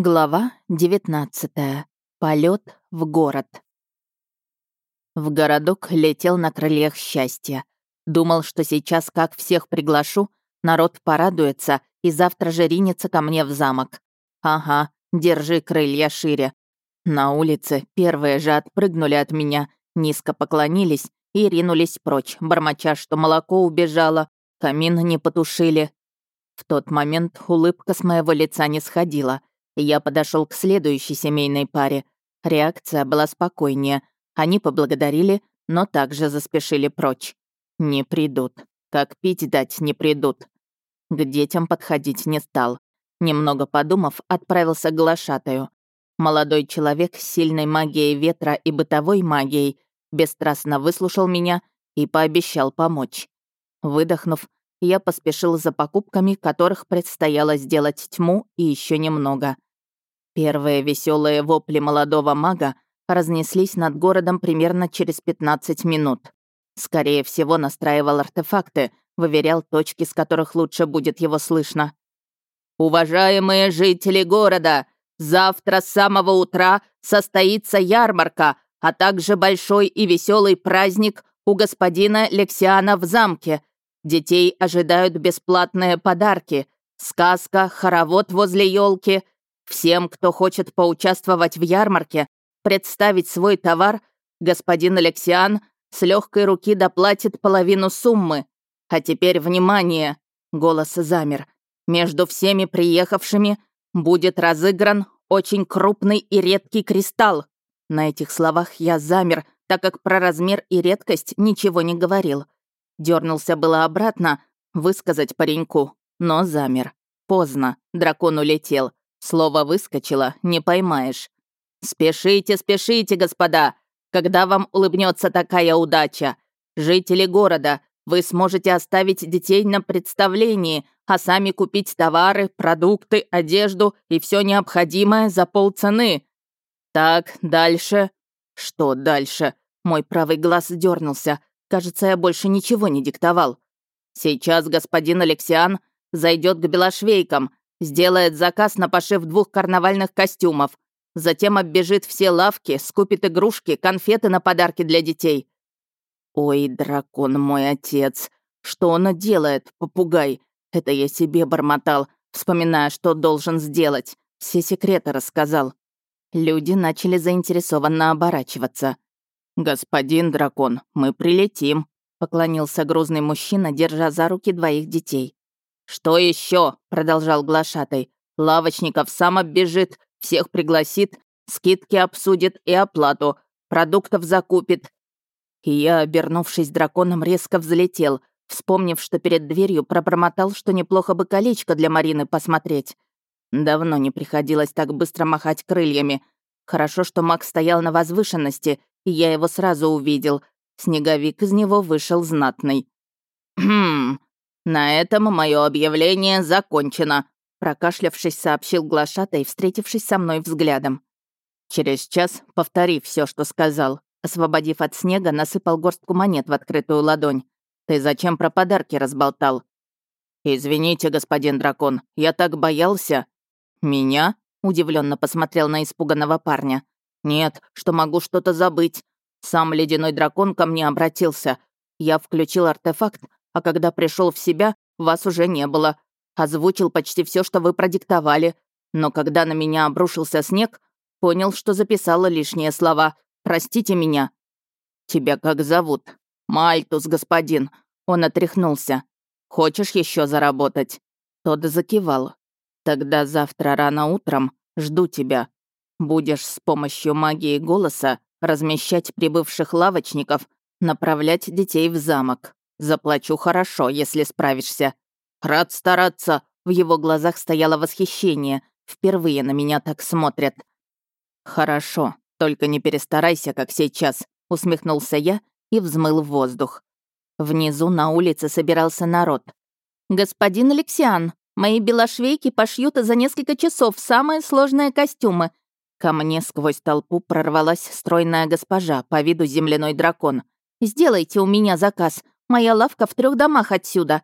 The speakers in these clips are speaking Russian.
Глава 19. Полет в город. В городок летел на крыльях счастья. Думал, что сейчас, как всех приглашу, народ порадуется и завтра же ринется ко мне в замок. Ага, держи крылья шире. На улице первые же отпрыгнули от меня, низко поклонились и ринулись прочь, бормоча, что молоко убежало, камин не потушили. В тот момент улыбка с моего лица не сходила — я подошел к следующей семейной паре. Реакция была спокойнее. Они поблагодарили, но также заспешили прочь. Не придут. Как пить дать не придут. К детям подходить не стал. Немного подумав, отправился к глашатаю. Молодой человек с сильной магией ветра и бытовой магией бесстрастно выслушал меня и пообещал помочь. Выдохнув, я поспешил за покупками, которых предстояло сделать тьму и еще немного — Первые веселые вопли молодого мага разнеслись над городом примерно через 15 минут. Скорее всего, настраивал артефакты, выверял точки, с которых лучше будет его слышно. «Уважаемые жители города! Завтра с самого утра состоится ярмарка, а также большой и веселый праздник у господина Лексиана в замке. Детей ожидают бесплатные подарки. Сказка, хоровод возле елки — Всем, кто хочет поучаствовать в ярмарке, представить свой товар, господин Алексиан с легкой руки доплатит половину суммы. А теперь внимание!» Голос замер. «Между всеми приехавшими будет разыгран очень крупный и редкий кристалл». На этих словах я замер, так как про размер и редкость ничего не говорил. Дернулся было обратно, высказать пареньку, но замер. Поздно, дракон улетел. Слово выскочило, не поймаешь. «Спешите, спешите, господа! Когда вам улыбнется такая удача? Жители города, вы сможете оставить детей на представлении, а сами купить товары, продукты, одежду и все необходимое за полцены. Так, дальше. Что дальше? Мой правый глаз дернулся. Кажется, я больше ничего не диктовал. Сейчас господин Алексиан зайдет к Белошвейкам, Сделает заказ на пошив двух карнавальных костюмов. Затем оббежит все лавки, скупит игрушки, конфеты на подарки для детей. «Ой, дракон мой отец! Что он делает, попугай? Это я себе бормотал, вспоминая, что должен сделать. Все секреты рассказал». Люди начали заинтересованно оборачиваться. «Господин дракон, мы прилетим», — поклонился грузный мужчина, держа за руки двоих детей. «Что еще?» — продолжал глашатай. «Лавочников сам оббежит, всех пригласит, скидки обсудит и оплату, продуктов закупит». И я, обернувшись драконом, резко взлетел, вспомнив, что перед дверью пробормотал, что неплохо бы колечко для Марины посмотреть. Давно не приходилось так быстро махать крыльями. Хорошо, что маг стоял на возвышенности, и я его сразу увидел. Снеговик из него вышел знатный. «Хм...» «На этом мое объявление закончено», — прокашлявшись, сообщил глашатай, встретившись со мной взглядом. «Через час повтори все, что сказал». Освободив от снега, насыпал горстку монет в открытую ладонь. «Ты зачем про подарки разболтал?» «Извините, господин дракон, я так боялся». «Меня?» — удивленно посмотрел на испуганного парня. «Нет, что могу что-то забыть. Сам ледяной дракон ко мне обратился. Я включил артефакт, а когда пришел в себя, вас уже не было. Озвучил почти все, что вы продиктовали. Но когда на меня обрушился снег, понял, что записала лишние слова. Простите меня. Тебя как зовут? Мальтус, господин. Он отряхнулся. Хочешь еще заработать? Тот закивал. Тогда завтра рано утром жду тебя. Будешь с помощью магии голоса размещать прибывших лавочников, направлять детей в замок. «Заплачу хорошо, если справишься». «Рад стараться!» В его глазах стояло восхищение. Впервые на меня так смотрят. «Хорошо, только не перестарайся, как сейчас», — усмехнулся я и взмыл в воздух. Внизу на улице собирался народ. «Господин Алексиан, мои белошвейки пошьют за несколько часов самые сложные костюмы». Ко мне сквозь толпу прорвалась стройная госпожа по виду земляной дракон. «Сделайте у меня заказ, Моя лавка в трех домах отсюда».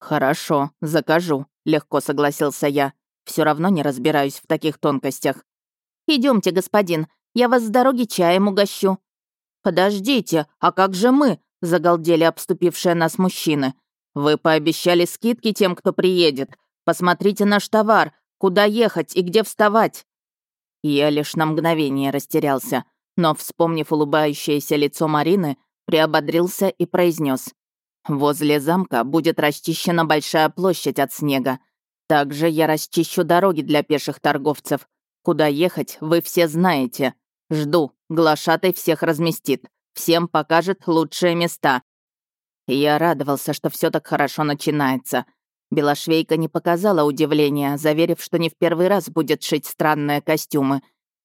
«Хорошо, закажу», — легко согласился я. Все равно не разбираюсь в таких тонкостях». Идемте, господин, я вас с дороги чаем угощу». «Подождите, а как же мы?» — загалдели обступившие нас мужчины. «Вы пообещали скидки тем, кто приедет. Посмотрите наш товар, куда ехать и где вставать». Я лишь на мгновение растерялся, но, вспомнив улыбающееся лицо Марины, приободрился и произнес: «Возле замка будет расчищена большая площадь от снега. Также я расчищу дороги для пеших торговцев. Куда ехать, вы все знаете. Жду. Глашатый всех разместит. Всем покажет лучшие места». Я радовался, что все так хорошо начинается. Белошвейка не показала удивления, заверив, что не в первый раз будет шить странные костюмы.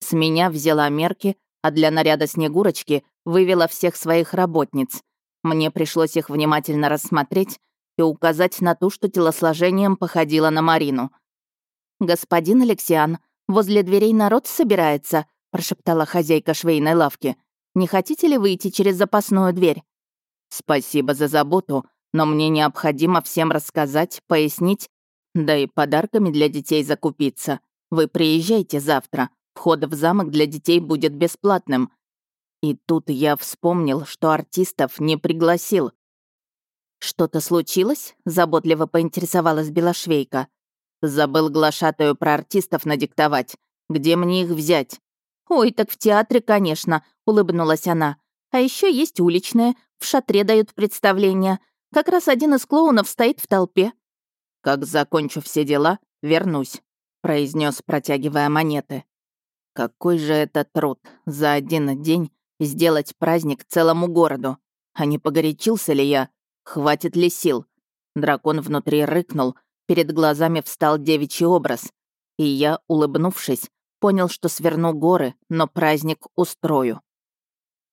С меня взяла мерки, а для наряда Снегурочки вывела всех своих работниц. Мне пришлось их внимательно рассмотреть и указать на ту, что телосложением походила на Марину. «Господин Алексиан, возле дверей народ собирается», прошептала хозяйка швейной лавки. «Не хотите ли выйти через запасную дверь?» «Спасибо за заботу, но мне необходимо всем рассказать, пояснить, да и подарками для детей закупиться. Вы приезжайте завтра», входа в замок для детей будет бесплатным. И тут я вспомнил, что артистов не пригласил. «Что-то случилось?» — заботливо поинтересовалась Белошвейка. «Забыл глашатаю про артистов надиктовать. Где мне их взять?» «Ой, так в театре, конечно», — улыбнулась она. «А еще есть уличные, в шатре дают представления. Как раз один из клоунов стоит в толпе». «Как закончу все дела, вернусь», — произнес, протягивая монеты. Какой же это труд за один день сделать праздник целому городу? А не погорячился ли я? Хватит ли сил? Дракон внутри рыкнул, перед глазами встал девичий образ. И я, улыбнувшись, понял, что сверну горы, но праздник устрою.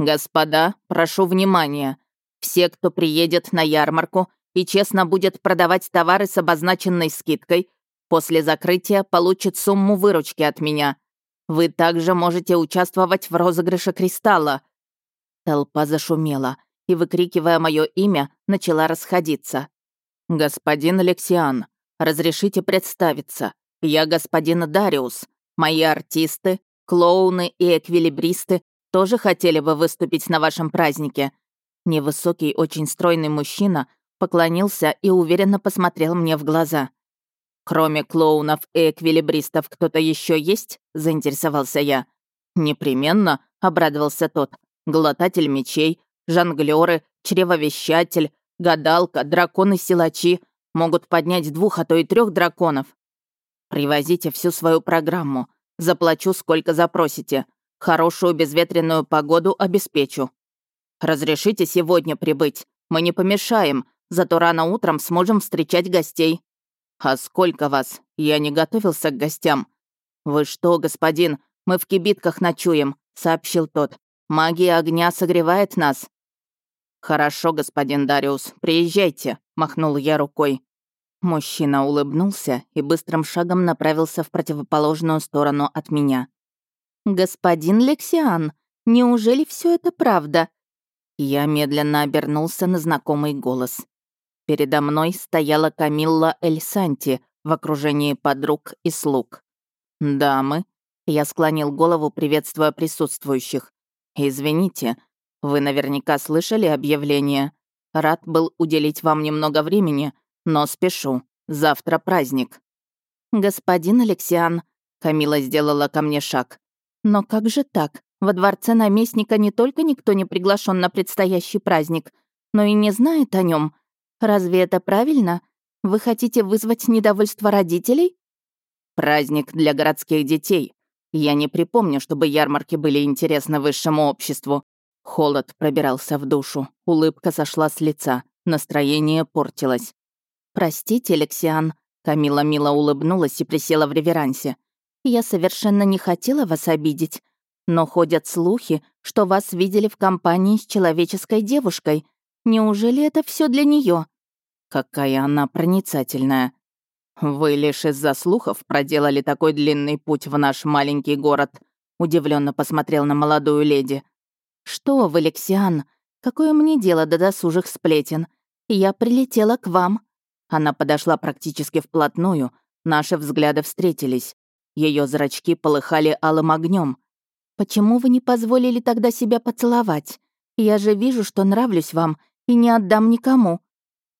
«Господа, прошу внимания. Все, кто приедет на ярмарку и честно будет продавать товары с обозначенной скидкой, после закрытия получат сумму выручки от меня — вы также можете участвовать в розыгрыше кристалла». Толпа зашумела и, выкрикивая мое имя, начала расходиться. «Господин Алексиан, разрешите представиться. Я господин Дариус. Мои артисты, клоуны и эквилибристы тоже хотели бы выступить на вашем празднике». Невысокий, очень стройный мужчина поклонился и уверенно посмотрел мне в глаза. «Кроме клоунов и эквилибристов кто-то еще есть?» — заинтересовался я. «Непременно», — обрадовался тот. «Глотатель мечей, жонглеры, чревовещатель, гадалка, драконы-силачи могут поднять двух, а то и трех драконов. Привозите всю свою программу. Заплачу, сколько запросите. Хорошую безветренную погоду обеспечу. Разрешите сегодня прибыть. Мы не помешаем, зато рано утром сможем встречать гостей. «А сколько вас? Я не готовился к гостям». «Вы что, господин, мы в кибитках ночуем», — сообщил тот. «Магия огня согревает нас». «Хорошо, господин Дариус, приезжайте», — махнул я рукой. Мужчина улыбнулся и быстрым шагом направился в противоположную сторону от меня. «Господин Лексиан, неужели все это правда?» Я медленно обернулся на знакомый голос. Передо мной стояла Камилла Эльсанти в окружении подруг и слуг. «Дамы», — я склонил голову, приветствуя присутствующих. «Извините, вы наверняка слышали объявление. Рад был уделить вам немного времени, но спешу. Завтра праздник». «Господин Алексиан», — Камила сделала ко мне шаг. «Но как же так? Во дворце наместника не только никто не приглашен на предстоящий праздник, но и не знает о нем. Разве это правильно? Вы хотите вызвать недовольство родителей? Праздник для городских детей. Я не припомню, чтобы ярмарки были интересны высшему обществу. Холод пробирался в душу, улыбка сошла с лица, настроение портилось. «Простите, Алексиан», — Камила мило улыбнулась и присела в реверансе. «Я совершенно не хотела вас обидеть, но ходят слухи, что вас видели в компании с человеческой девушкой. Неужели это все для нее? Какая она проницательная. Вы лишь из-за слухов проделали такой длинный путь в наш маленький город, удивленно посмотрел на молодую леди. Что вы, Лексиан, какое мне дело до досужих сплетен? Я прилетела к вам. Она подошла практически вплотную, наши взгляды встретились. Ее зрачки полыхали алым огнем. Почему вы не позволили тогда себя поцеловать? Я же вижу, что нравлюсь вам, и не отдам никому».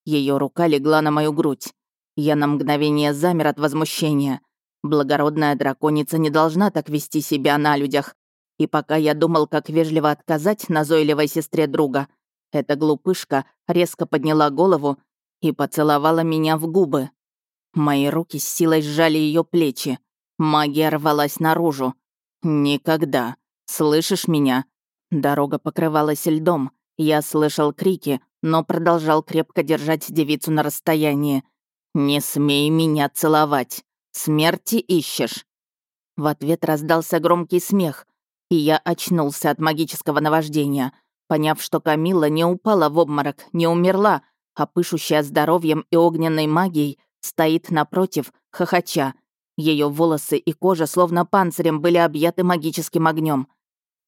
Ее рука легла на мою грудь. Я на мгновение замер от возмущения. Благородная драконица не должна так вести себя на людях. И пока я думал, как вежливо отказать назойливой сестре друга, эта глупышка резко подняла голову и поцеловала меня в губы. Мои руки с силой сжали ее плечи. Магия рвалась наружу. «Никогда. Слышишь меня?» Дорога покрывалась льдом. Я слышал крики, но продолжал крепко держать девицу на расстоянии. «Не смей меня целовать! Смерти ищешь!» В ответ раздался громкий смех, и я очнулся от магического наваждения, поняв, что Камила не упала в обморок, не умерла, а пышущая здоровьем и огненной магией стоит напротив, хохоча. Ее волосы и кожа словно панцирем были объяты магическим огнем.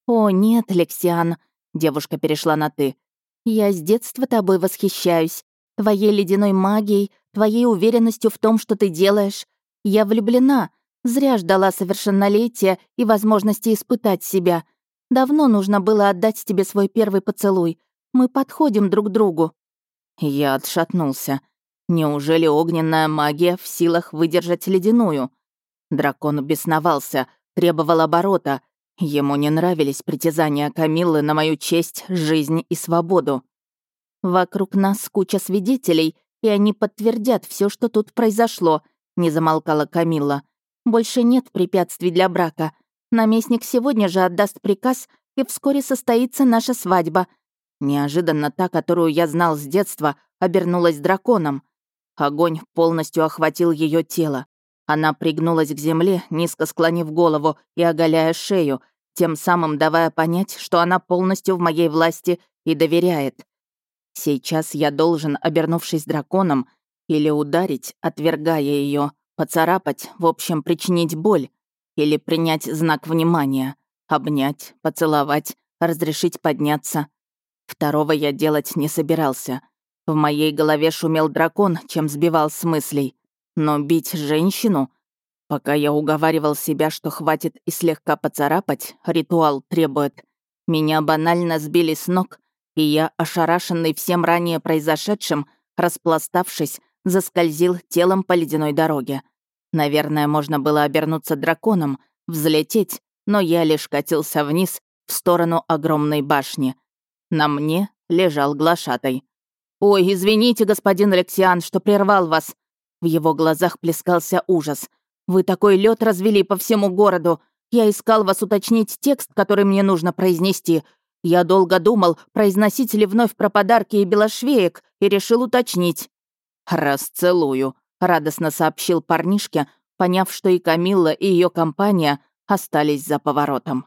«О, нет, Алексиан. Девушка перешла на «ты». «Я с детства тобой восхищаюсь. Твоей ледяной магией, твоей уверенностью в том, что ты делаешь. Я влюблена. Зря ждала совершеннолетия и возможности испытать себя. Давно нужно было отдать тебе свой первый поцелуй. Мы подходим друг к другу». Я отшатнулся. Неужели огненная магия в силах выдержать ледяную? Дракон бесновался, требовал оборота, Ему не нравились притязания Камиллы на мою честь, жизнь и свободу. Вокруг нас куча свидетелей, и они подтвердят все, что тут произошло», — не замолкала Камилла. «Больше нет препятствий для брака. Наместник сегодня же отдаст приказ, и вскоре состоится наша свадьба». Неожиданно та, которую я знал с детства, обернулась драконом. Огонь полностью охватил ее тело. Она пригнулась к земле, низко склонив голову и оголяя шею, тем самым давая понять, что она полностью в моей власти и доверяет. Сейчас я должен, обернувшись драконом, или ударить, отвергая ее, поцарапать, в общем, причинить боль, или принять знак внимания, обнять, поцеловать, разрешить подняться. Второго я делать не собирался. В моей голове шумел дракон, чем сбивал с мыслей. Но бить женщину — Пока я уговаривал себя, что хватит и слегка поцарапать, ритуал требует. Меня банально сбили с ног, и я, ошарашенный всем ранее произошедшим, распластавшись, заскользил телом по ледяной дороге. Наверное, можно было обернуться драконом, взлететь, но я лишь катился вниз в сторону огромной башни. На мне лежал глашатай. «Ой, извините, господин Алексиан, что прервал вас!» В его глазах плескался ужас — вы такой лед развели по всему городу. Я искал вас уточнить текст, который мне нужно произнести. Я долго думал, произносить ли вновь про подарки и белошвеек, и решил уточнить. «Расцелую», — радостно сообщил парнишке, поняв, что и Камилла, и ее компания остались за поворотом.